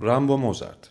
رامبو موزارت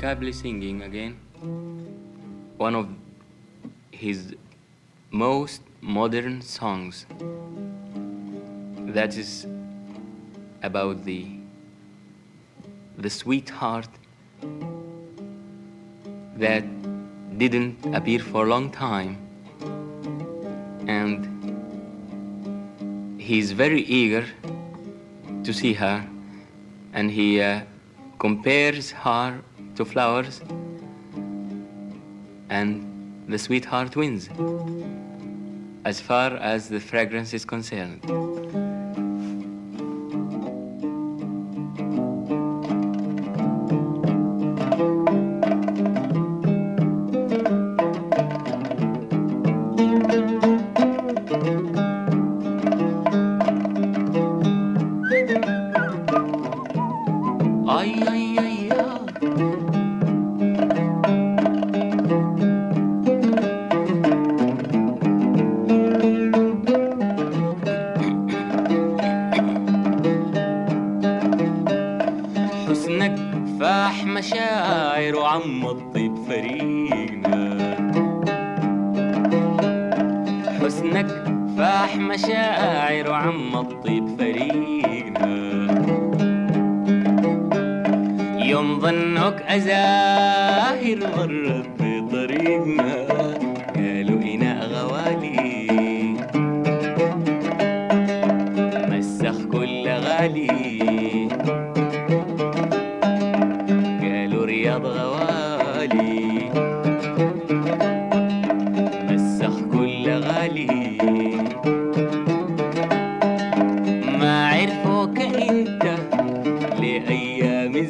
Kabli singing again. One of his most modern songs. That is about the the sweetheart that didn't appear for a long time. And he's very eager to see her. And he uh, compares her to flowers and the sweetheart wins as far as the fragrance is concerned.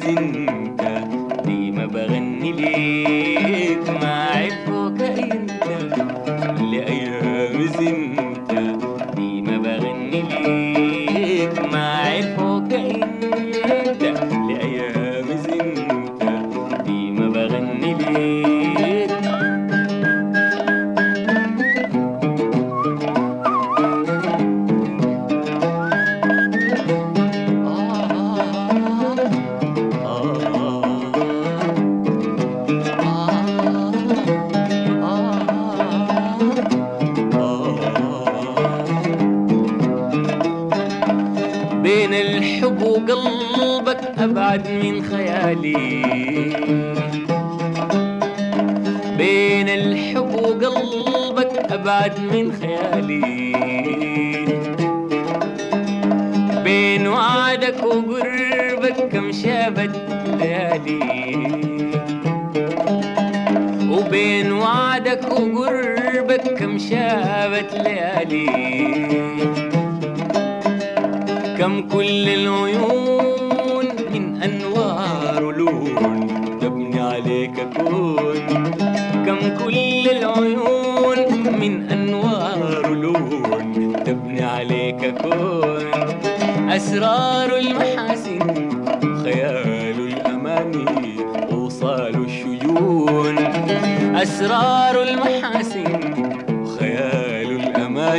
انت ليه ما بغني ليه؟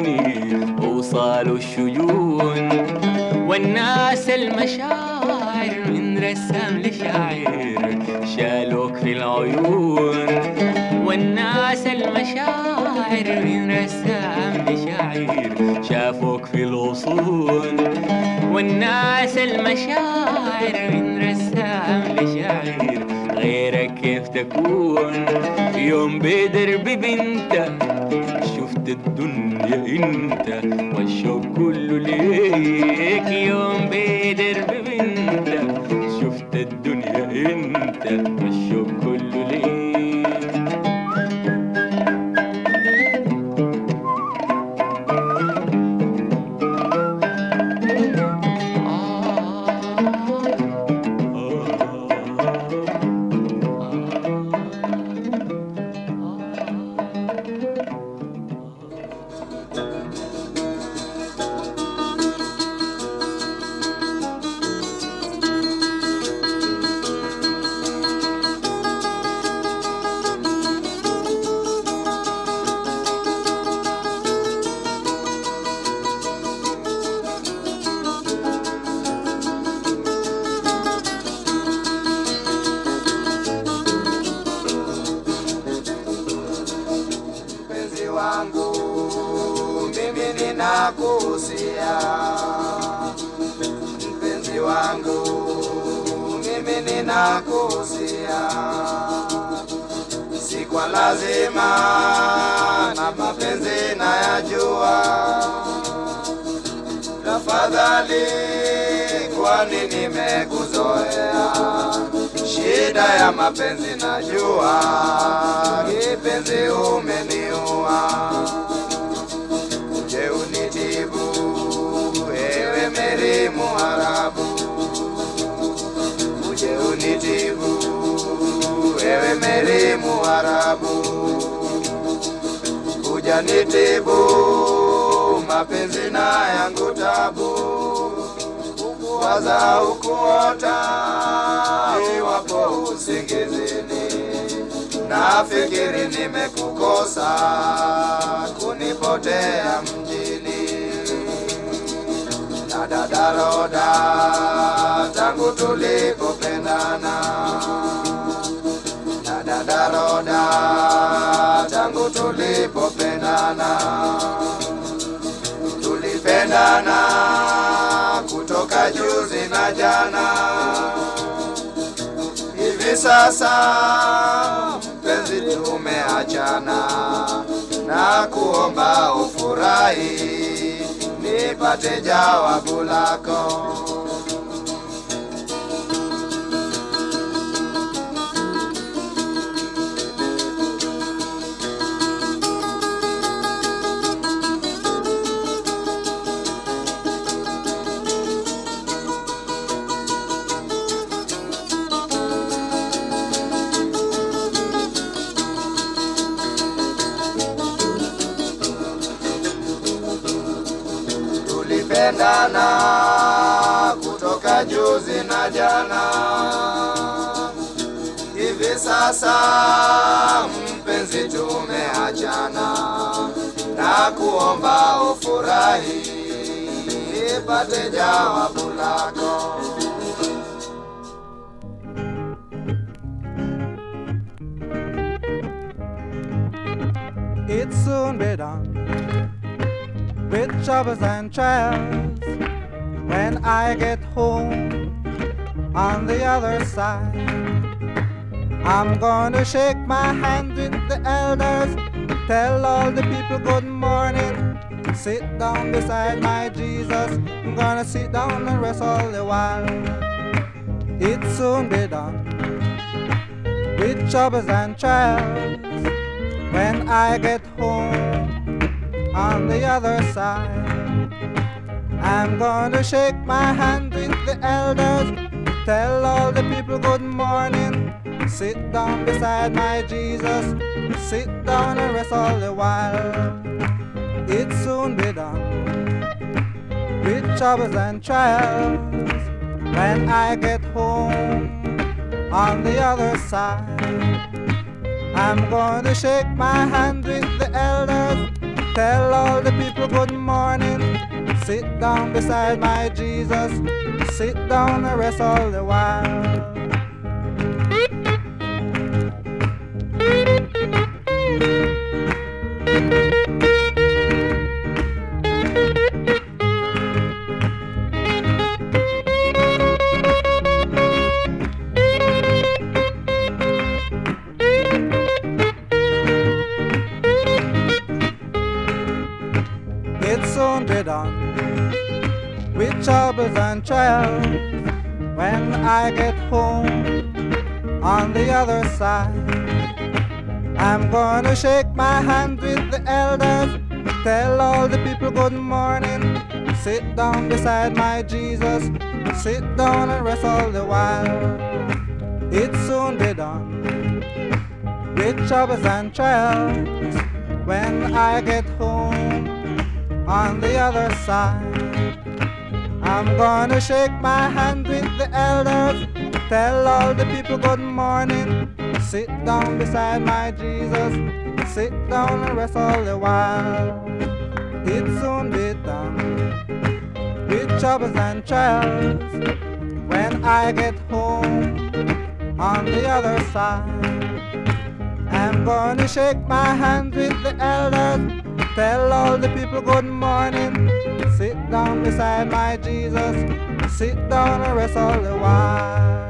الأماني أوصال الشجون. والناس المشاعر من رسام لشاعر شالوك في العيون. والناس المشاعر من رسام لشاعر شافوك في الغصون. والناس المشاعر من رسام لشاعر غيرك كيف تكون. يوم بدرب بنت شفت الدنيا انت والشوق كله ليك. يوم بدرب بنت شفت الدنيا انت والشوق mimi ninakuhusia si kwa lazima na mapenzi nayajua. Tafadhali kwani nimekuzoea? Shida ya mapenzi najua. Kipenzi umeniua Mwarabu kuja nitibu mapenzi na yangu tabu, ukuwaza ukuota iwapo usingizini, nafikiri nimekukosa kunipotea mjini. Na dadaroda tangu tulipopendana na dadaroda tangu tulipopendana tulipendana kutoka juzi na jana. Hivi sasa mpenzi tumeachana na kuomba ufurahi nipate jawabu lako sasa mpenzi tumeachana na kuomba ufurahi ipate jawabu lako It soon be done with troubles and trials when I get home on the other side. I'm gonna shake my hand with the elders, tell all the people good morning. Sit down beside my Jesus. I'm gonna sit down and rest all the while. It soon be done with troubles and trials when I get home on the other side. I'm gonna shake my hand with the elders, tell all the people good morning. Sit down beside my Jesus, sit down and rest all the while. It soon be done with troubles and trials when I get home on the other side. I'm gonna shake my hand with the elders, tell all the people good morning. Sit down beside my Jesus, sit down and rest all the while. I'm gonna shake my hand with the elders, tell all the people good morning. Sit down beside my Jesus, sit down and rest all the while. It soon be done with troubles and trials when I get home on the other side. I'm gonna shake my hand with the elders, tell all the people good morning. Sit down beside my Jesus, sit down and rest all the while. It soon be done with troubles and trials when I get home on the other side. I'm gonna shake my hand with the elders, tell all the people good morning. Sit down beside my Jesus, sit down and rest all the while.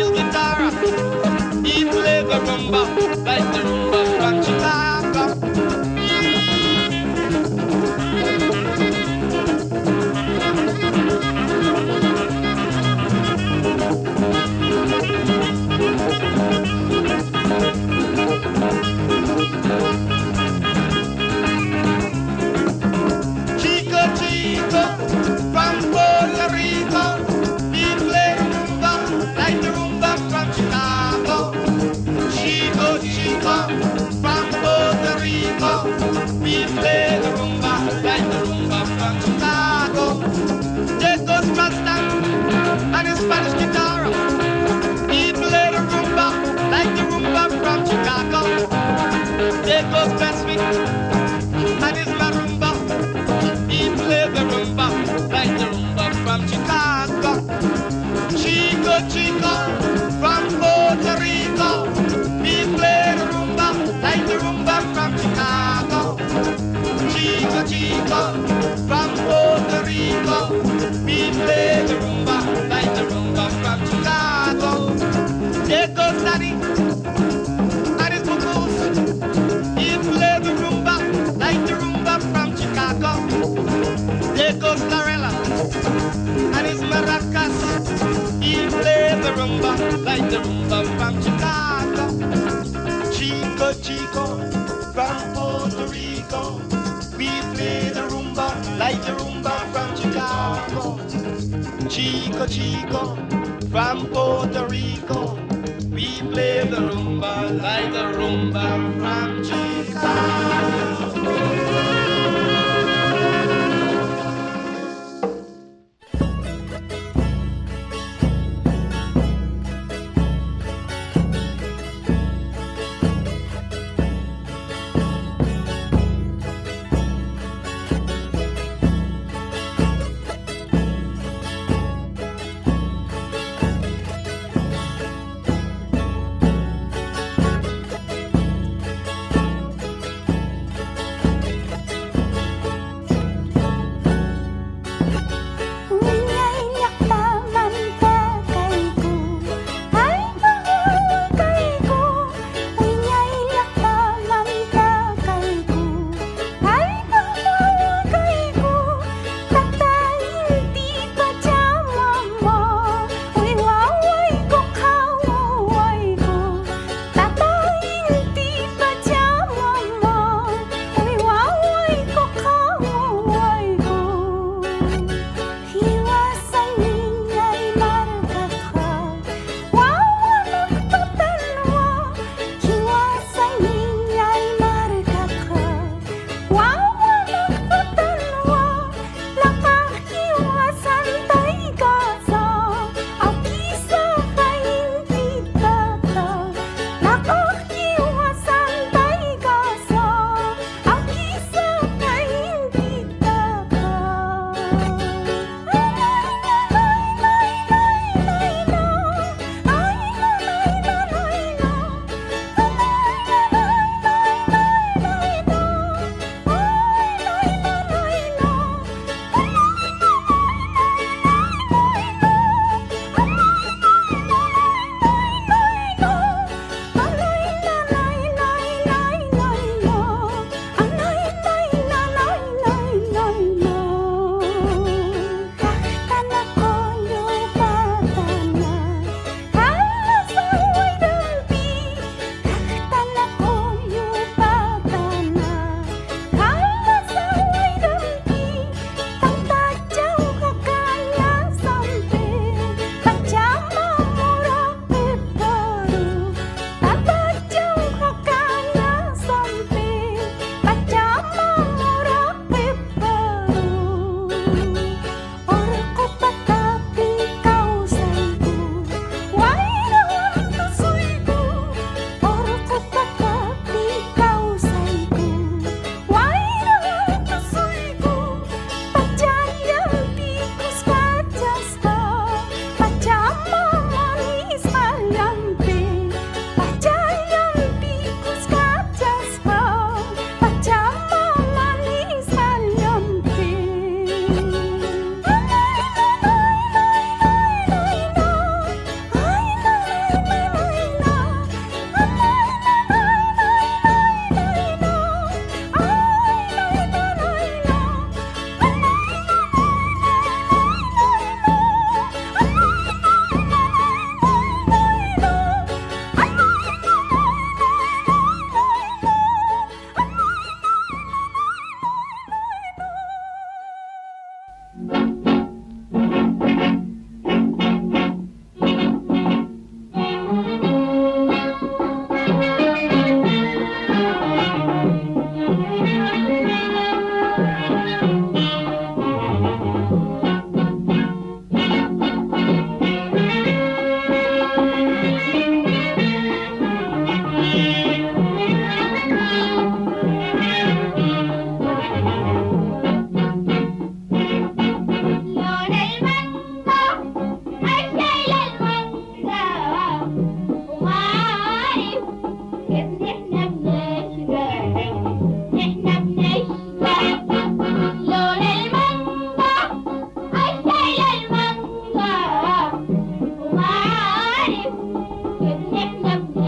guitar. He plays a rumba like the Zumba from Chicago, Chico Chico from Puerto Rico. We play the rumba like the rumba from Chicago, Chico Chico from Puerto Rico. We play the rumba like the rumba from Chicago. Yum, yum.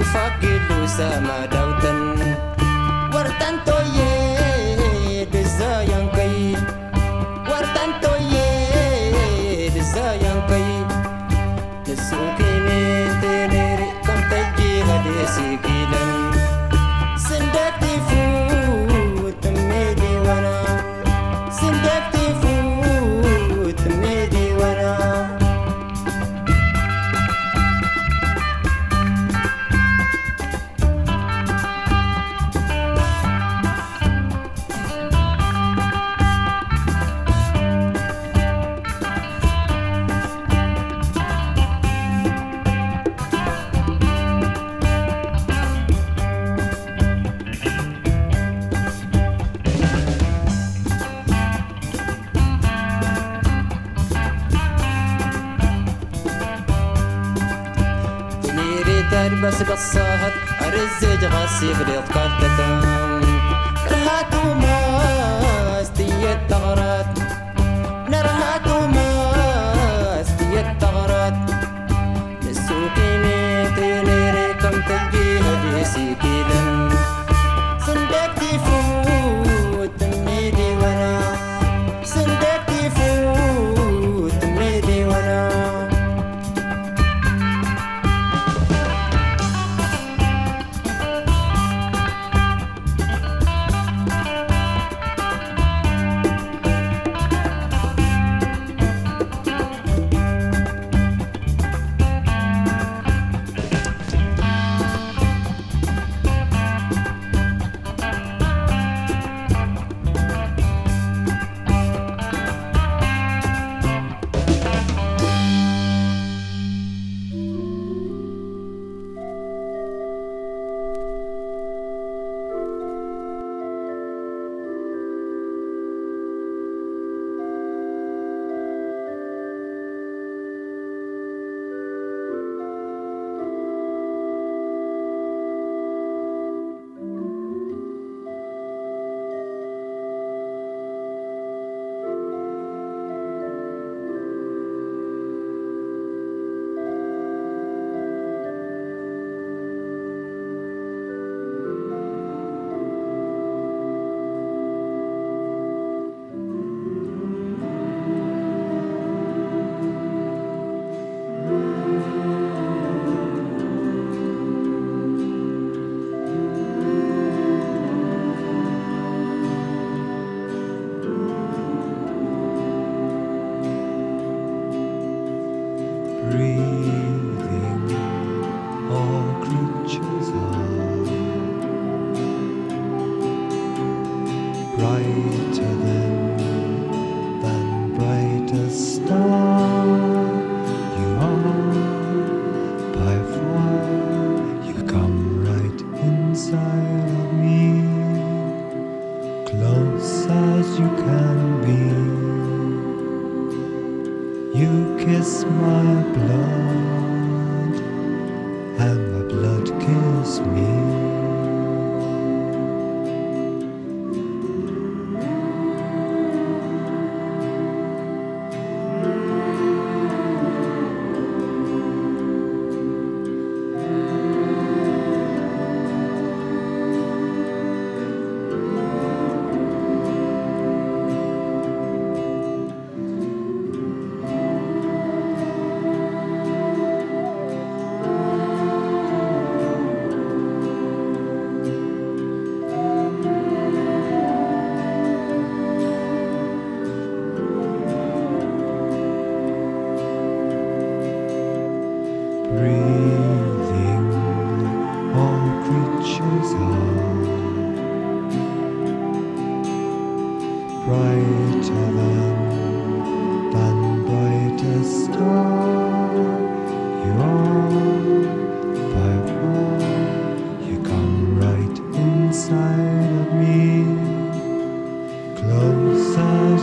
If I get loose, I'm not.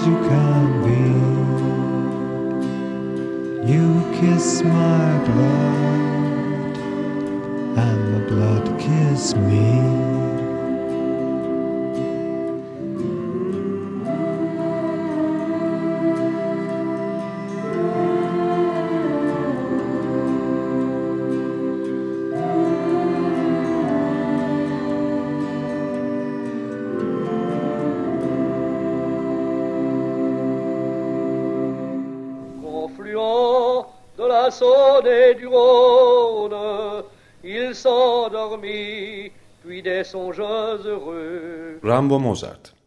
you can be. You kiss my blood, and the blood kiss me. Rambo Mozart.